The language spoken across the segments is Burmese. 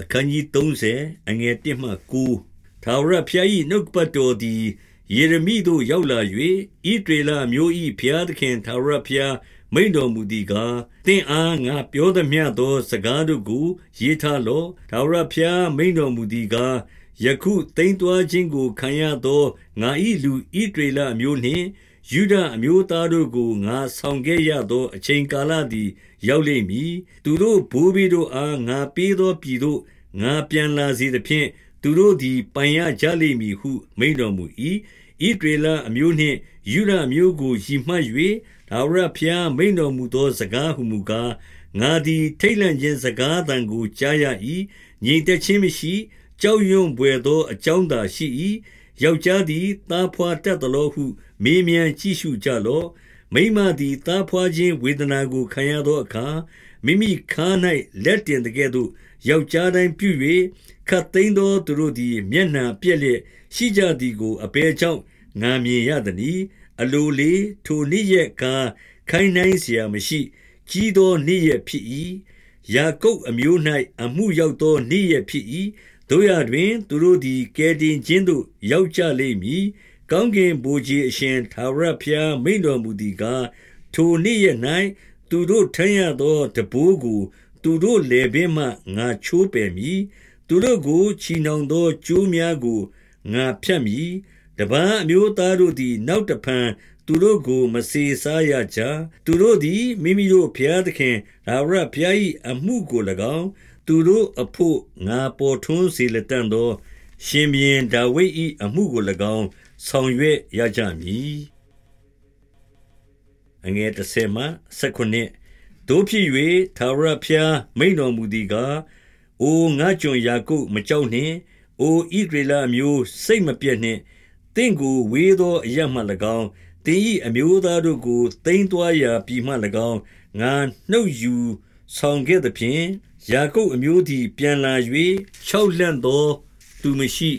အခန်းကြီး30အငယ်1မှ9ထာဝရဘုရား၏နှုတ်ပတ်တော်သည်ယေရမိသို့ရောက်လာ၍ဣဒေလမျိုး၏ဘုရားသခင်ထာဝရဘုရားမိန်တော်မူသည်ကားတင့်အားငါပြောသမျှသော စကားတို့ကို ရေးထားလော့ထာဝရဘုရားမိန်တော်မူသည်ကားယခုတိမ်တွားခြင်းကိုခံရသောငါ၏လူဣဒေလမျိုးနှင့် ယူဒအမျိုးသားတို့ကိုငါဆောင်ခဲ့ရသော အချိန်ကာလသည် ရောက်လိမ့်မည်သူတို့ဘိုးဘေးတို့အားငါပေးသောပြည်သို့ငါပြန်လာစေသဖြင့်သူတို့သည်ပိုင်ရကြလိမ့်မည်ဟု မိန်တော်မူ၏ဣဒေလအမျိုးနှင့်ယူဒအမျိုးကိုရည်မှတ်၍ဒါဝရဖျားမိန်တော်မူသောစကားဟုမူကားငါသည်ထိတ်လန့်ခြင်းစကားတန်ကိုကြားရ၏ငြိမ်သက်ခြင်းမရှိကြောက်ရွံ့ပွေသောအကြောင်းသာရှိ၏ယောက်ျားသည်သားဖွာတတ်သလောဟု မေးမြန်းကြည့်ရှုကြလော့မိမသည်သားဖွာခြင်းဝေဒနာကိုခံရသောအခါမိမိခါ၌လက်တင်တကဲ့သို့ယောက်ျားတိုင်းပြု၍ခတ်သိမ်းသောသူတို့သည် မျက်နှာပြက်လျက်ရှိကြသည်ကိုအပေကြောင့်ငာမြင်ရသည်။အလိုလေထိုနေ့ရက်ကားခိုင်းနိုင်เสียမရှိကြီးသောနေ့ရက်ဖြစ်၏။ယာကုပ်အမျိုး၌အမှုရောက်သောနေ့ရက်ဖြစ်၏။တို့ရတွင် သူတို့သည်ကဲတင်ခြင်းသို့ရောက်ကြလိမ့်မည်။ ကောင်းကင်ဘုရားအရှင်သာရဖျားမိန်တော်မူသည်ကားထိုနေ့ရက်၌သူတို့ထမ်းရသောတဘိုးကိုသူတို့လေပင်မှငါချိုးပယ်မည်သူတို့ကိုချီနှောင်သောကြိုးများကိုငါဖြတ်မည်တပန်းအမျိုးသားတို့သည် နောက်တဖန်သူတို့ကိုမစေစားရကြသူတို့သည်မိမိတို့ဘုရားသခင်ဒါဝရဘုရား၏အမှုကို၎င်းသူတို့အဖို့ငါပေါ်ထွန်းစေလက်တန်သော ရှင်ဘီရင်ဒါဝိဒ်၏အမှုကို၎င်း ဆောင်ရွက်ရကြမည်အငယ်30မှ19တို့ဖြစ်၍သာရဖျားမိန်တော်မူသည်ကားအိုငါကျွန်ယာကုပ်မကြောက်နှင့်အိုဣဒရလမျိုးစိတ်မပြည့်နှင့်တင့်ကိုဝေးသောအရမှ၎င်းတင်းဤအမျိုးသားတို့ကိုတိမ့်သွားရာပြည်မှ၎င်းငါနှုတ်ယူဆောင်ခဲ့သဖြင့်ယာကုပ်အမျိုးသည်ပြန်လာ၍၆လန့်သောသူမရှိ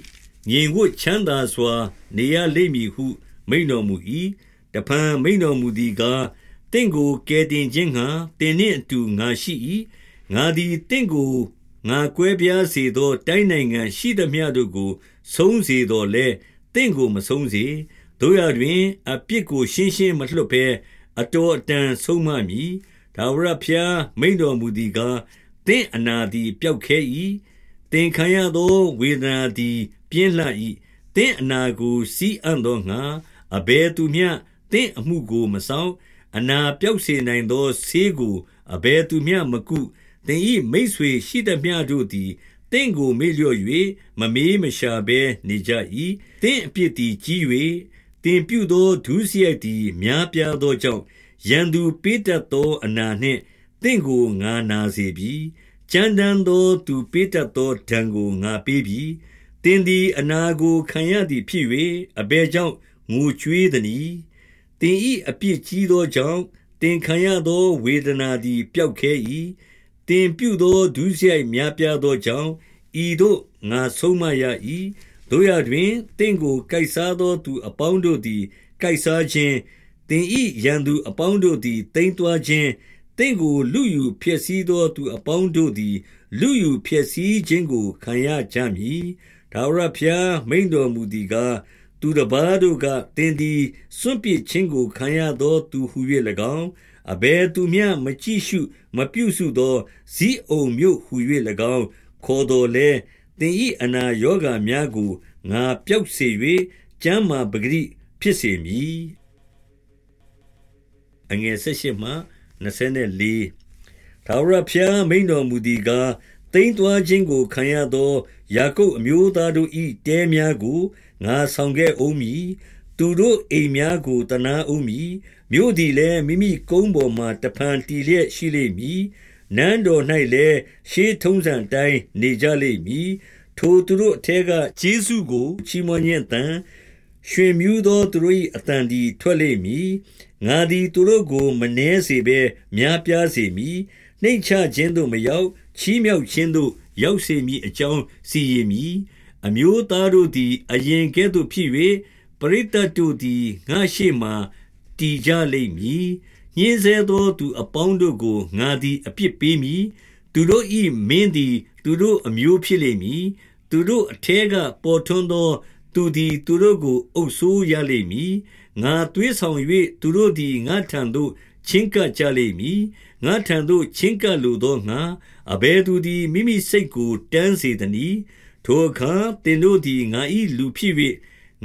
ငြိမ်ဝှချမ်းသာစွာ နေရလိမ့်မည်ဟု မိန်တော်မူ၏တဖန်မိန်တော်မူသည်ကားတင့်ကို ကယ်တင်ခြင်းငှာတင်နှင့်အတူ ငါရှိ၏ငါသည်တင့်ကို ငါကွဲပြားစေသော တိုင်းနိုင်ငံရှိသမျှတို့ကို ဆုံးစေတော်လဲတင့်ကို မဆုံးစေတို့ရတွင် အပြစ်ကို ရှင်းရှင်းမလွတ်ဘဲ အတော်အတန် ဆုံးမမည်ဒါဝရဖျားမိန်တော်မူသည်ကားတင့်အနာသည် ပျောက်ခဲ၏ တင်ခံရသောဝေဒနာသည် ပြင်းလှ၏တင့်အနာကို စီးအံ့သောငါအဘယ်သူမျှတင့်အမှုကိုမဆောင်အနာပျောက်စေနိုင်သောဆေးကိုအဘယ်သူမျှမကုသင်၏မိတ်ဆွေရှိသမျှတို့သည်တင့်ကိုမေ့လျော့၍မမေးမရှာဘဲနေကြ၏တင့်အပြစ်သည်ကြီး၍တင်ပြုသောဒုစရိုက်သည်များပြားသောကြောင့်ရန်သူပေးတတ်သောအနာနှင့်တင့်ကိုငါနာစေပြီ ကြမ်းတမ်းသောသူပေးတတ်သောဒဏ်ကိုငါပေးပြီတင်သည်အနာကိုခံရသည်ဖြစ်၍အဘယ်ကြောင့်ငိုကြွေးသည်သင်၏အပြစ်ကြီးသောကြောင့်သင်ခံရသောဝေဒနာသည်ပျောက်ခဲ၏။သင်ပြုသောဒုစရိုက်များပြားသောကြောင့်ဤသို့ငါဆုံးမရ၏။သို့ရာတွင်သင့်ကိုကိုက်စားသောသူအပေါင်းတို့သည်ကိုက်စားခြင်း၊သင်၏ရန်သူအပေါင်းတို့သည်သိမ်းသွားခြင်း၊ သင့်ကိုလုယူဖျက်ဆီးသောသူအပေါင်းတို့သည်လုယူဖျက်ဆီးခြင်းကိုခံရကြမည်။ထာဝရဘုရားမိန့်တော်မူသည်ကားသူတပါးတို့ကသင်သည်စွန့်ပစ်ခြင်းကိုခံရသောသူဟူ၍၎င်းအဘယ်သူမျှမကြည့်ရှု မပြုစုသောဇီးအုံမြို့ဟူ၍၎င်း ခေါ်တော်လဲသင်၏အနာယောဂများကိုငါပျောက်စေ၍ကျမ်းမာပဂရိဖြစ်စေမည်အငယ်၁၈မှ 24ထာဝရဘုရားမိန်တော်မူသည်ကားတိမ်သွာခြင်းကိုခံရသောယာကုပ်အမျိုးသားတို့၏တဲများကိုငါဆောင်ခဲ့ဦးမည်သူတို့အိမ်များကိုတနာဦးမည်မြို့သည်လည်းမိမိကုန်းပေါ်မှတဖန်တည်လျက်ရှိလိမ့်မည်နန်းတော်၌လည်းရှေးထုံးစံတိုင်းနေကြလိမ့်မည်ထိုသူတို့အထက်ကဂျေစုကိုချီးမွမ်းခြင်းတန် ရွှင်မြူးသောသူတို့၏အတန်ဒီထွက်လိမ့်မည်ငါသည်သူတို့ကိုမနှဲစေဘဲများပြားစေမည်နှိမ်ချခြင်းသို့မရောက်ချီးမြှောက်ခြင်းသို့ရောက်စေမည်အကြောင်းစီရင်မည်အမျိုးသားတို့သည်အရင်ကဲ့သို့ဖြစ်၍ပရိသတ်တို့သည်ငါရှိမှတည်ကြလိမ့်မည်ညင်းဆဲသောသူအပေါင်းတို့ကိုငါသည်အပြစ်ပေးမည်သူတို့၏မင်းသည် သူတို့အမျိုးဖြစ်လိမ့်မည်သူတို့အထဲကပေါ်ထွန်းသော သူသည်သူတို့ကိုအုပ်ဆိုးရလိမ့်မည်ငါသွေးဆောင်၍သူတို့သည်ငါထံသို့ချင်းကပ်ကြလိမ့်မည်ငါထံသို့ချင်းကပ်လိုသောငါအဘယ်သူသည်မိမိစိတ်ကိုတန်းစေသနည်းထိုအခါတင်တို့သည်ငါ၏လူဖြစ်၍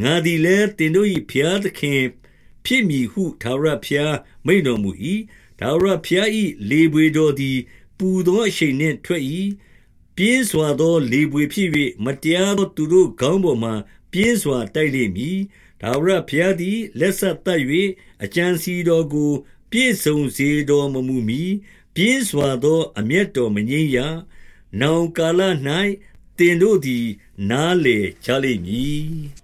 ငါသည်လည်းတင်တို့၏ဖျားသခင်ဖြစ်မည်ဟုသာရဖျားမိန်တော်မူ၏သာရဖျား၏လေပွေတော်သည် ပူသောအရှိန်နှင့်ထွက်၏ပြင်းစွာသောလေပွေဖြစ်၍မတရားသောသူတို့ခေါင်းပေါ်မှ ပြင်းစွာတိုက်လိမ့်မည်ဒါဝရဘုရားသည်လက်ဆက်တတ်၍အကြံစီတော်ကို ပြည့်စုံစေတော်မမူမီပြင်းစွာသော အမျက်တော်မငြိမ်းရနောင်ကာလ၌တင်တို့သည် နားလေကြလိမ့်မည်